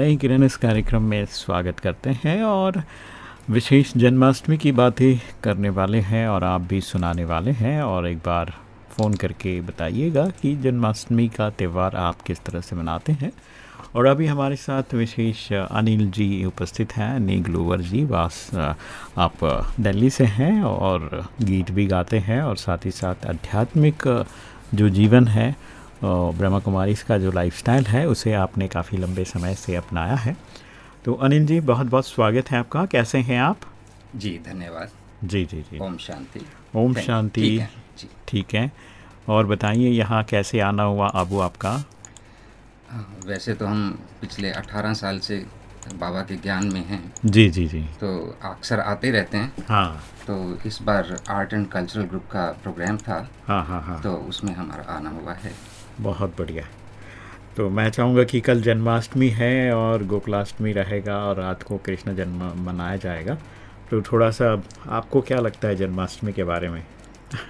नई किरण इस कार्यक्रम में स्वागत करते हैं और विशेष जन्माष्टमी की बातें करने वाले हैं और आप भी सुनाने वाले हैं और एक बार फ़ोन करके बताइएगा कि जन्माष्टमी का त्यौहार आप किस तरह से मनाते हैं। और अभी हमारे साथ विशेष अनिल जी उपस्थित हैं। अनिल ग्लोवर जी, वास, आप दिल्ली से हैं और गीत भी गाते हैं और साथ ही साथ आध्यात्मिक जो जीवन है ब्रह्मा कुमारी का जो लाइफस्टाइल है उसे आपने काफ़ी लंबे समय से अपनाया है। तो अनिल जी बहुत बहुत स्वागत है आपका। कैसे हैं आप? जी धन्यवाद। जी जी जी। ओम शांति। ओम शांति। ठीक है और बताइए यहाँ कैसे आना हुआ आबू आपका? हाँ, वैसे तो हम पिछले 18 साल से बाबा के ज्ञान में हैं। जी जी जी। तो अक्सर आते रहते हैं। हाँ। तो इस बार आर्ट एंड कल्चरल ग्रुप का प्रोग्राम था। हाँ हाँ हाँ। तो उसमें हमारा आना हुआ है। बहुत बढ़िया। तो मैं चाहूँगा कि कल जन्माष्टमी है और गोकुलाष्टमी रहेगा और रात को कृष्ण जन्म मनाया जाएगा। तो थोड़ा सा आपको क्या लगता है जन्माष्टमी के बारे में?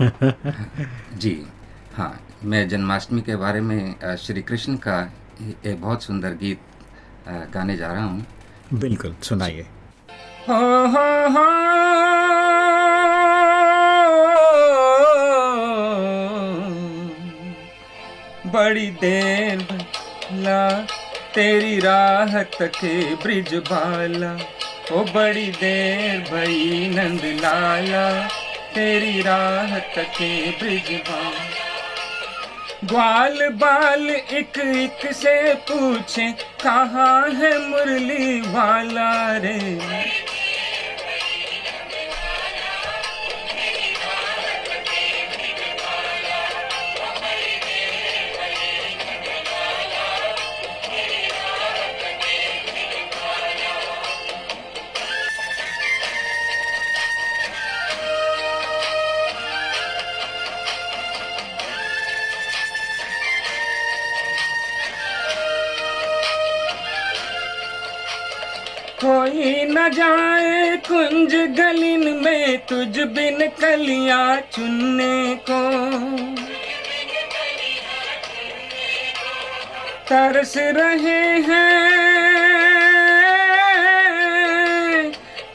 जी हाँ। मैं जन्माष्टमी के बारे में श्री कृष्ण का एक बहुत सुंदर गीत गाने जा रहा हूँ। बिल्कुल सुनाइए। बड़ी देर ला तेरी राह तके ब्रिज बाला। ओ बड़ी देर भई नंद लाला तेरी राह तके ब्रिज बाला। ग्वाल बाल एक एक से पूछे कहाँ है मुरली वाला रे? कोई न जाए कुंज गलिन में तुझ बिन कलिया चुनने को। तरस रहे हैं,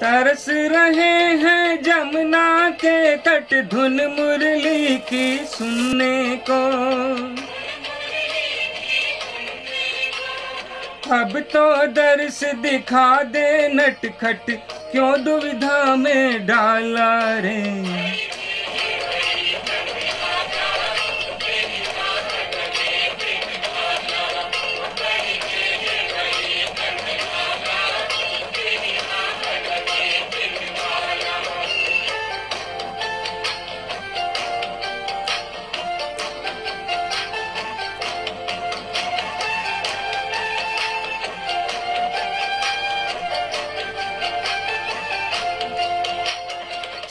तरस रहे हैं जमुना के तट धुन मुरली की सुनने को। अब तो दर्श दिखा दे नटखट क्यों दुविधा में डाला रे?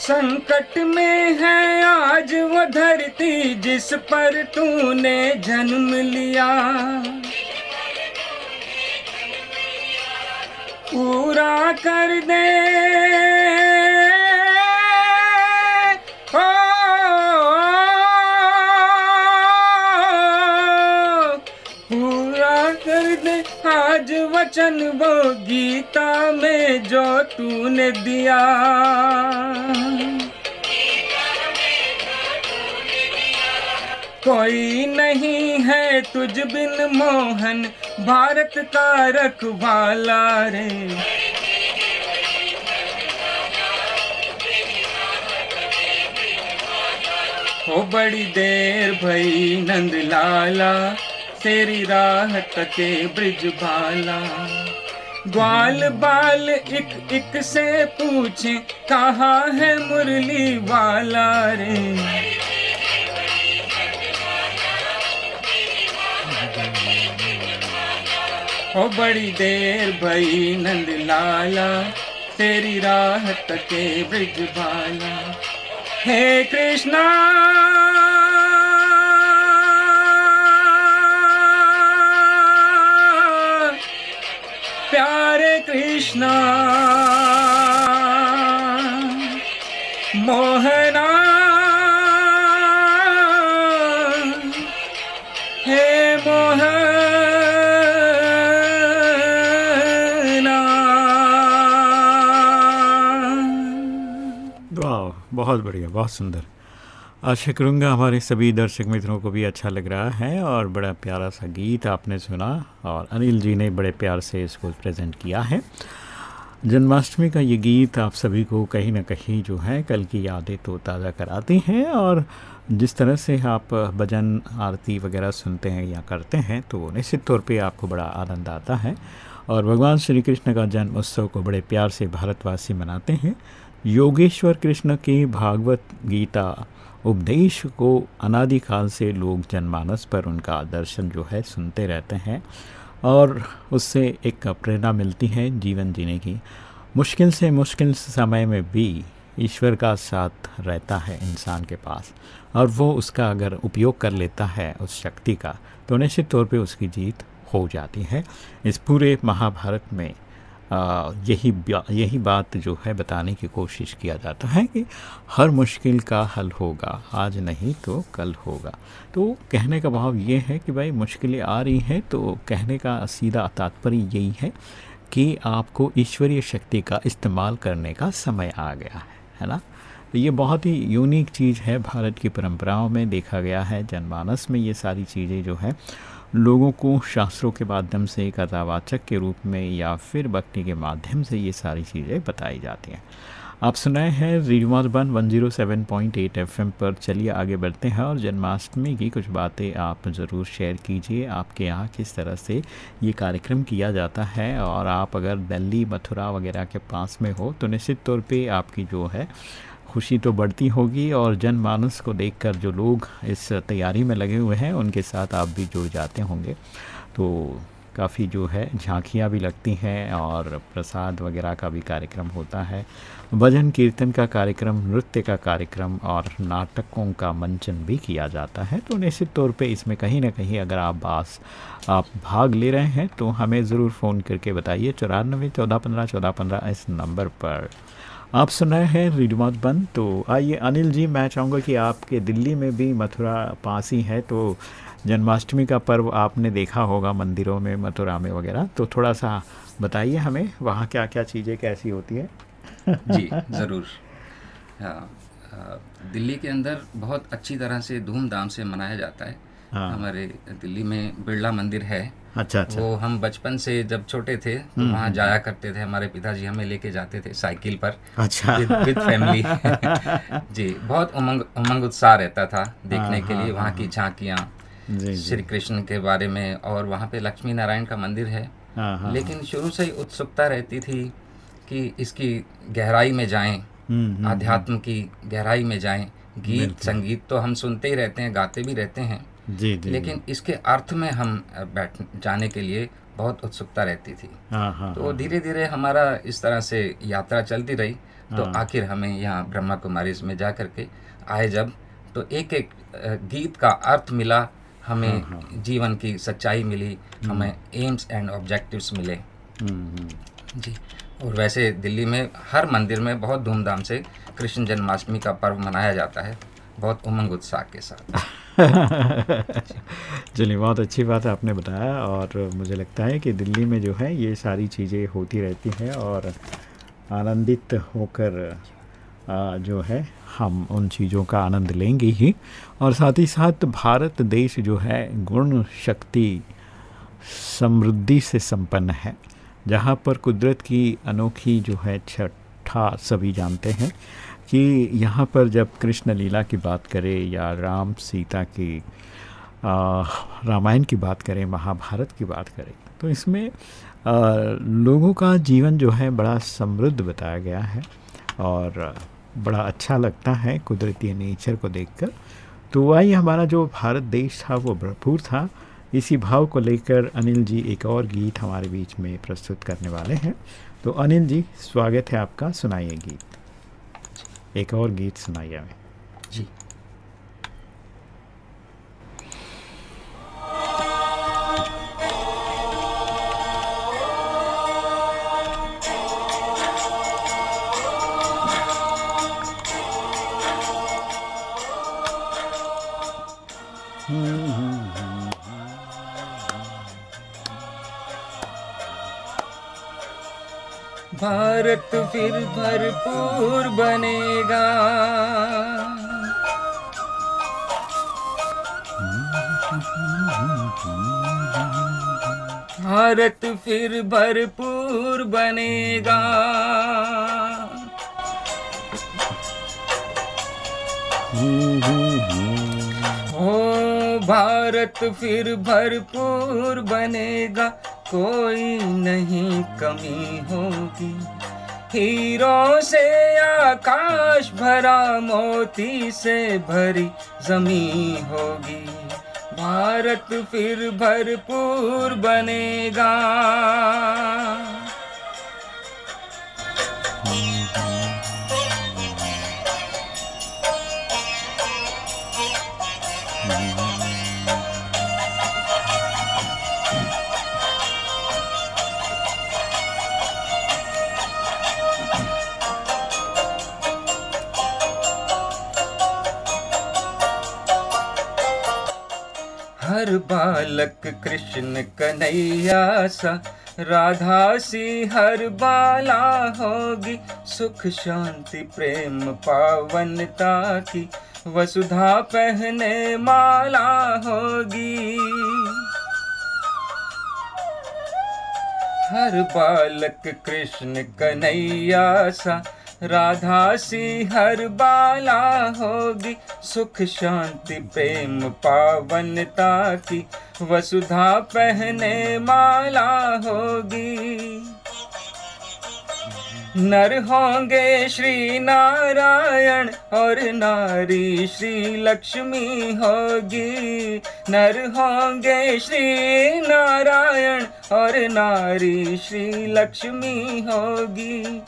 संकट में है आज वो धरती जिस पर तूने जन्म लिया। पूरा कर दे। पूरा कर दे आज वचन वो गीता में जो तूने दिया। कोई नहीं है तुझ बिन मोहन, भारत का रखवाला रे। हो बड़ी देर भई नंद लाला, तेरी राह तके ब्रिज बाला। ग्वाल बाल एक एक से पूछे, कहा है मुरली वाला रे? हो बड़ी देर भई नंद लाला तेरी राह तके ब्रिज बाला हे कृष्णा, प्यारे कृष्णा, मोहना बहुत बढ़िया, बहुत सुंदर। आशा करूँगा हमारे सभी दर्शक मित्रों को भी अच्छा लग रहा है और बड़ा प्यारा सा गीत आपने सुना और अनिल जी ने बड़े प्यार से इसको प्रेजेंट किया है। जन्माष्टमी का ये गीत आप सभी को कहीं ना कहीं जो है कल की यादें तो ताज़ा कराती हैं और जिस तरह से आप भजन, आरती वगैरह सुनते हैं या करते हैं तो निश्चित तौर पे आपको बड़ा आनंद आता है। और भगवान श्री कृष्ण का जन्म उत्सव को बड़े प्यार से भारतवासी मनाते हैं। योगेश्वर कृष्ण की भागवत गीता उपदेश को अनादिकाल से लोग जनमानस पर उनका दर्शन जो है सुनते रहते हैं और उससे एक प्रेरणा मिलती है जीवन जीने की। मुश्किल से मुश्किल समय में भी ईश्वर का साथ रहता है इंसान के पास और वो उसका अगर उपयोग कर लेता है उस शक्ति का तो निश्चित तौर पे उसकी जीत हो जाती है। इस पूरे महाभारत में यही यही बात जो है बताने की कोशिश किया जाता है कि हर मुश्किल का हल होगा, आज नहीं तो कल होगा। तो कहने का भाव ये है कि भाई मुश्किलें आ रही हैं तो कहने का सीधा तात्पर्य यही है कि आपको ईश्वरीय शक्ति का इस्तेमाल करने का समय आ गया है है ना? तो ये बहुत ही यूनिक चीज़ है, भारत की परंपराओं में देखा गया है, जनमानस में ये सारी चीज़ें जो है लोगों को शास्त्रों के माध्यम से, कथावाचक के रूप में या फिर भक्ति के माध्यम से ये सारी चीज़ें बताई जाती हैं। आप सुनाए हैं radio one one zero seven point eight F M पर। चलिए आगे बढ़ते हैं और जन्माष्टमी की कुछ बातें आप ज़रूर शेयर कीजिए। आपके यहाँ किस तरह से ये कार्यक्रम किया जाता है और आप अगर दिल्ली, मथुरा वगैरह के पास में हो तो निश्चित तौर पे आपकी जो है खुशी तो बढ़ती होगी और जनमानस को देखकर जो लोग इस तैयारी में लगे हुए हैं, उनके साथ आप भी जुड़ जाते होंगे। तो काफ़ी जो है, झांकियाँ भी लगती हैं और प्रसाद वगैरह का भी कार्यक्रम होता है। भजन कीर्तन का कार्यक्रम, नृत्य का कार्यक्रम और नाटकों का मंचन भी किया जाता है। तो निश्चित तौर पे इसमें कहीं ना कहीं अगर आप बास, आप भाग ले रहे हैं तो हमें ज़रूर फ़ोन करके बताइए। चौरानवे चौदह पंद्रह चौदह पंद्रह इस नंबर पर। आप सुन रहे हैं रेडियो बंद तो आइए अनिल जी, मैं चाहूँगा कि आपके दिल्ली में भी मथुरा पास ही है तो जन्माष्टमी का पर्व आपने देखा होगा मंदिरों में, मथुरा में वगैरह। तो थोड़ा सा बताइए हमें, वहाँ क्या क्या चीज़ें कैसी होती है? जी, ज़रूर। दिल्ली के अंदर बहुत अच्छी तरह से धूमधाम से मनाया जाता है। हाँ। हमारे दिल्ली में बिरला मंदिर है। अच्छा अच्छा। वो हम बचपन से जब छोटे थे तो हम्म, वहाँ हम्म। जाया करते थे। हमारे पिताजी हमें लेके जाते थे साइकिल पर। अच्छा। विद फैमिली जी बहुत उमंग उमंग उत्साह रहता था देखने हाँ, के लिए। हाँ, वहाँ की झांकियाँ श्री कृष्ण के बारे में और वहाँ पे लक्ष्मी नारायण का मंदिर है। लेकिन शुरू से ही उत्सुकता रहती थी कि इसकी गहराई में जाएँ हम्म, अध्यात्म की गहराई में जाएँ। गीत संगीत तो हम सुनते ही रहते हैं गाते भी रहते हैं। जी, जी, लेकिन इसके अर्थ में हम बैठ जाने के लिए बहुत उत्सुकता रहती थी। हाँ, हाँ, तो हाँ, धीरे धीरे हमारा इस तरह से यात्रा चलती रही। तो आखिर हमें यहाँ ब्रह्मा कुमारी में जा करके आए जब तो एक एक गीत का अर्थ मिला हमें जीवन की सच्चाई मिली हम्म। हमें एम्स एंड ऑब्जेक्टिव्स मिले। हम्म, हम्म। जी और वैसे दिल्ली में हर मंदिर में बहुत धूमधाम से कृष्ण जन्माष्टमी का पर्व मनाया जाता है बहुत उमंग उत्साह के साथ। चलिए, बहुत अच्छी बात है आपने बताया और मुझे लगता है कि दिल्ली में जो है ये सारी चीज़ें होती रहती हैं और आनंदित होकर जो है हम उन चीज़ों का आनंद लेंगे ही। और साथ ही साथ भारत देश जो है गुण शक्ति समृद्धि से संपन्न है, जहाँ पर कुदरत की अनोखी जो है छठा सभी जानते हैं। कि यहाँ पर जब कृष्ण लीला की बात करें या राम सीता की रामायण की बात करें महाभारत की बात करें तो इसमें आ, लोगों का जीवन जो है बड़ा समृद्ध बताया गया है और बड़ा अच्छा लगता है कुदरती नेचर को देखकर। तो वही हमारा जो भारत देश था वो भरपूर था। इसी भाव को लेकर अनिल जी एक और गीत हमारे बीच में प्रस्तुत करने वाले हैं। तो अनिल जी स्वागत है आपका सुनाइए गीत। एक और गीत सुनाइए हमें। जी। भारत फिर भरपूर बनेगा। भारत फिर भरपूर बनेगा। ओ भारत फिर भरपूर बनेगा। कोई नहीं कमी होगी। हीरों से आकाश भरा, मोती से भरी जमी होगी। भारत फिर भरपूर बनेगा। हर बालक कृष्ण कन्हैया सा, राधा सी हर बाला होगी, सुख शांति प्रेम पावनता की वसुधा पहने माला होगी। हर बालक कृष्ण कन्हैया सा राधा सी हर बाला होगी, सुख शांति, प्रेम पावनता की। वसुधा पहने माला होगी। नर होंगे श्री नारायण और नारी श्री लक्ष्मी होगी। नर होंगे श्री नारायण और नारी श्री लक्ष्मी होगी।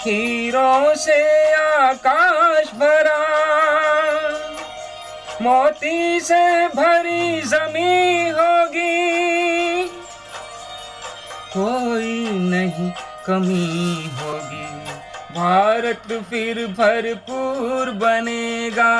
हीरों से आकाश भरा, मोती से भरी जमी होगी। कोई नहीं कमी होगी, भारत फिर भरपूर बनेगा।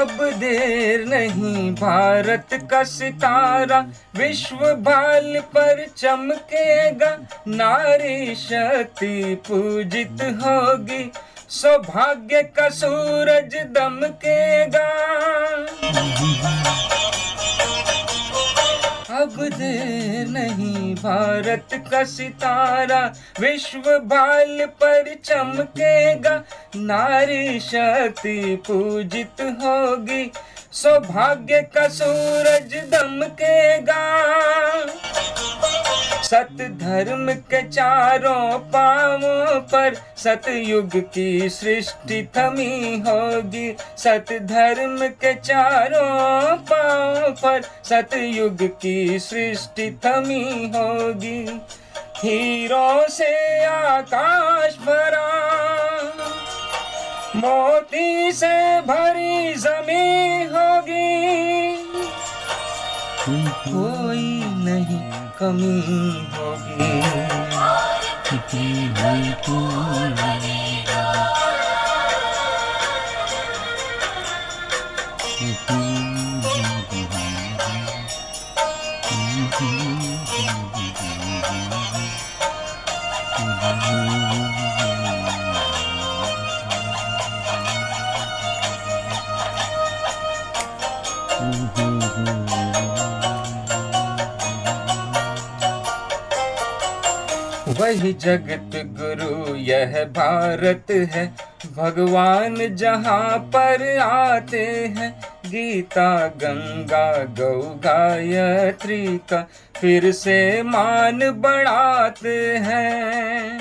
अब देर नहीं भारत का सितारा विश्व बाल पर चमकेगा नारी शक्ति पूजित होगी सौभाग्य का सूरज दमकेगा अब दे नहीं भारत का सितारा विश्व बाल पर चमकेगा नारी शक्ति पूजित होगी। सौभाग्य का सूरज दमकेगा सत धर्म के चारों पावों पर सतयुग की सृष्टि थमी होगी। सत धर्म के चारों पावों पर सतयुग की सृष्टि थमी होगी। हीरों से आकाश भरा मोती से भरी जमी होगी। कोई नहीं कमी होगी। वही जगत गुरु, यह भारत है। भगवान जहाँ पर आते हैं, गीता, गंगा, गौ, गायत्री का फिर से मान बढ़ाते हैं।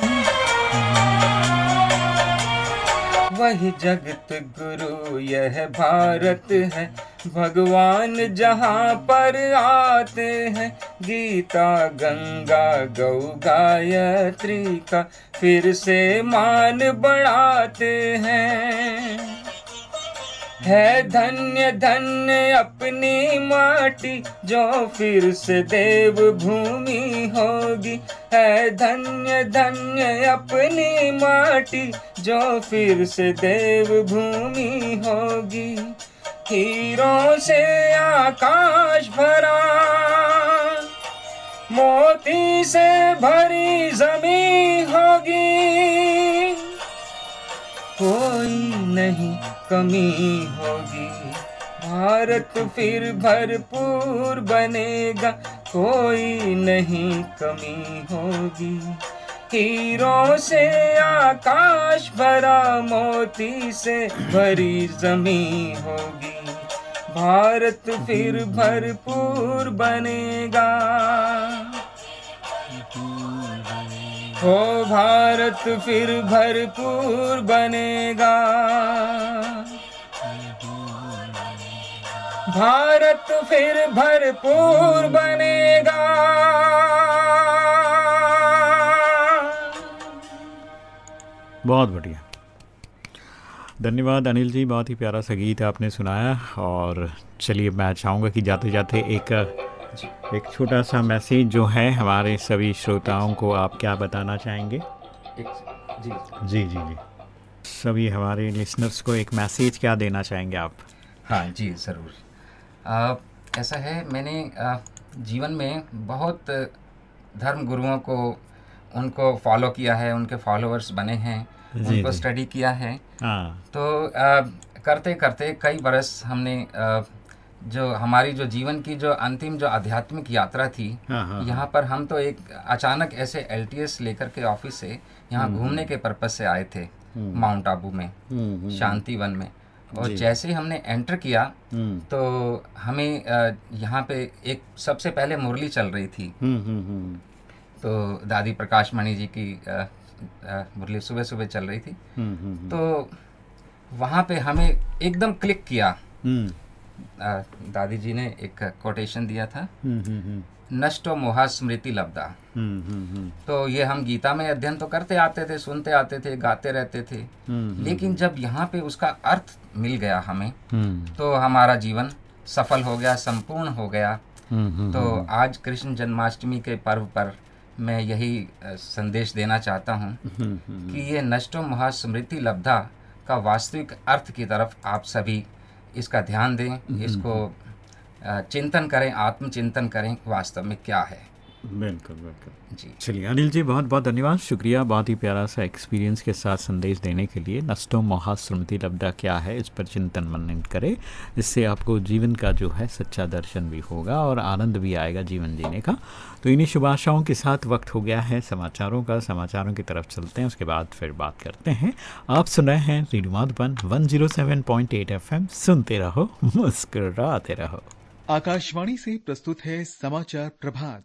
वही जगत गुरु, यह भारत है। भगवान जहाँ पर आते हैं, गीता, गंगा, गौ, गायत्री का फिर से मान बढ़ाते हैं। है धन्य धन्य अपनी माटी जो फिर से देव भूमि होगी। है धन्य धन्य अपनी माटी जो फिर से देव भूमि होगी। हीरों से आकाश भरा। मोती से भरी जमी होगी। कोई नहीं कमी होगी। भारत फिर भरपूर बनेगा। कोई नहीं कमी होगी। हीरों से आकाश भरा, मोती से भरी जमी होगी। भारत फिर भरपूर बनेगा। हो भारत फिर भरपूर बनेगा। भारत फिर भरपूर बनेगा। बहुत बढ़िया। धन्यवाद अनिल जी। बहुत ही प्यारा सा गीत आपने सुनाया और चलिए मैं चाहूँगा कि जाते जाते एक एक छोटा सा मैसेज जो है हमारे सभी श्रोताओं को आप क्या बताना चाहेंगे? जी। जी जी जी। सभी हमारे लिसनर्स को एक मैसेज क्या देना चाहेंगे आप? हाँ जी ज़रूर। आ, ऐसा है मैंने आ, जीवन में बहुत धर्म गुरुओं को उनको फॉलो किया है उनके फॉलोअर्स बने हैं। उनको स्टडी किया है। हाँ। तो आ, करते करते कई बरस हमने आ, जो हमारी जो जीवन की जो अंतिम जो आध्यात्मिक यात्रा थी हाँ हाँ यहाँ पर हम तो एक अचानक ऐसे एलटीएस लेकर के ऑफ़िस से यहाँ घूमने के पर्पज से आए थे माउंट आबू में हम्म, हम्म, शांति वन में। और जैसे ही हमने एंटर किया हम्म, तो हमें यहाँ पे एक सबसे पहले मुरली चल रही थी। हम्म, हम्म, हम्म, तो दादी प्रकाश मणि जी की मुरली सुबह सुबह चल रही थी। हम्म, हम्म, तो वहाँ पे हमें एकदम क्लिक किया। हम्म, दादी जी ने एक कोटेशन दिया था। हम्म, हम्म, हम्म, नष्टो मोहा स्मृति लब्धा। हम्म, हम्म, हम्म, तो ये हम गीता में अध्ययन तो करते आते थे सुनते आते थे गाते रहते थे। हम्म, लेकिन जब यहाँ पे उसका अर्थ मिल गया हमें हम्म, तो हमारा जीवन सफल हो गया संपूर्ण हो गया। हम्म, हम्म, तो आज कृष्ण जन्माष्टमी के पर्व पर मैं यही संदेश देना चाहता हूँ हम्म, हम्म, कि ये नष्टो महास्मृति लब्धा का वास्तविक अर्थ की तरफ़ आप सभी इसका ध्यान दें इसको चिंतन करें आत्मचिंतन करें वास्तव में क्या है। बिल्कुल बिल्कुल जी। चलिए अनिल जी बहुत बहुत धन्यवाद। शुक्रिया बहुत ही प्यारा सा एक्सपीरियंस के साथ संदेश देने के लिए। नष्टो महास्मृति लब्धा क्या है इस पर चिंतन मनन करें। इससे आपको जीवन का जो है सच्चा दर्शन भी होगा और आनंद भी आएगा जीवन जीने का। तो इन्हीं शुभ आशाओं के साथ वक्त हो गया है समाचारों का। समाचारों की तरफ़ चलते हैं उसके बाद फिर बात करते हैं। आप सुन रहे हैं radio Madhuban one zero seven point eight F M सुनते रहो मुस्कुराते रहो। आकाशवाणी से प्रस्तुत है समाचार प्रभात।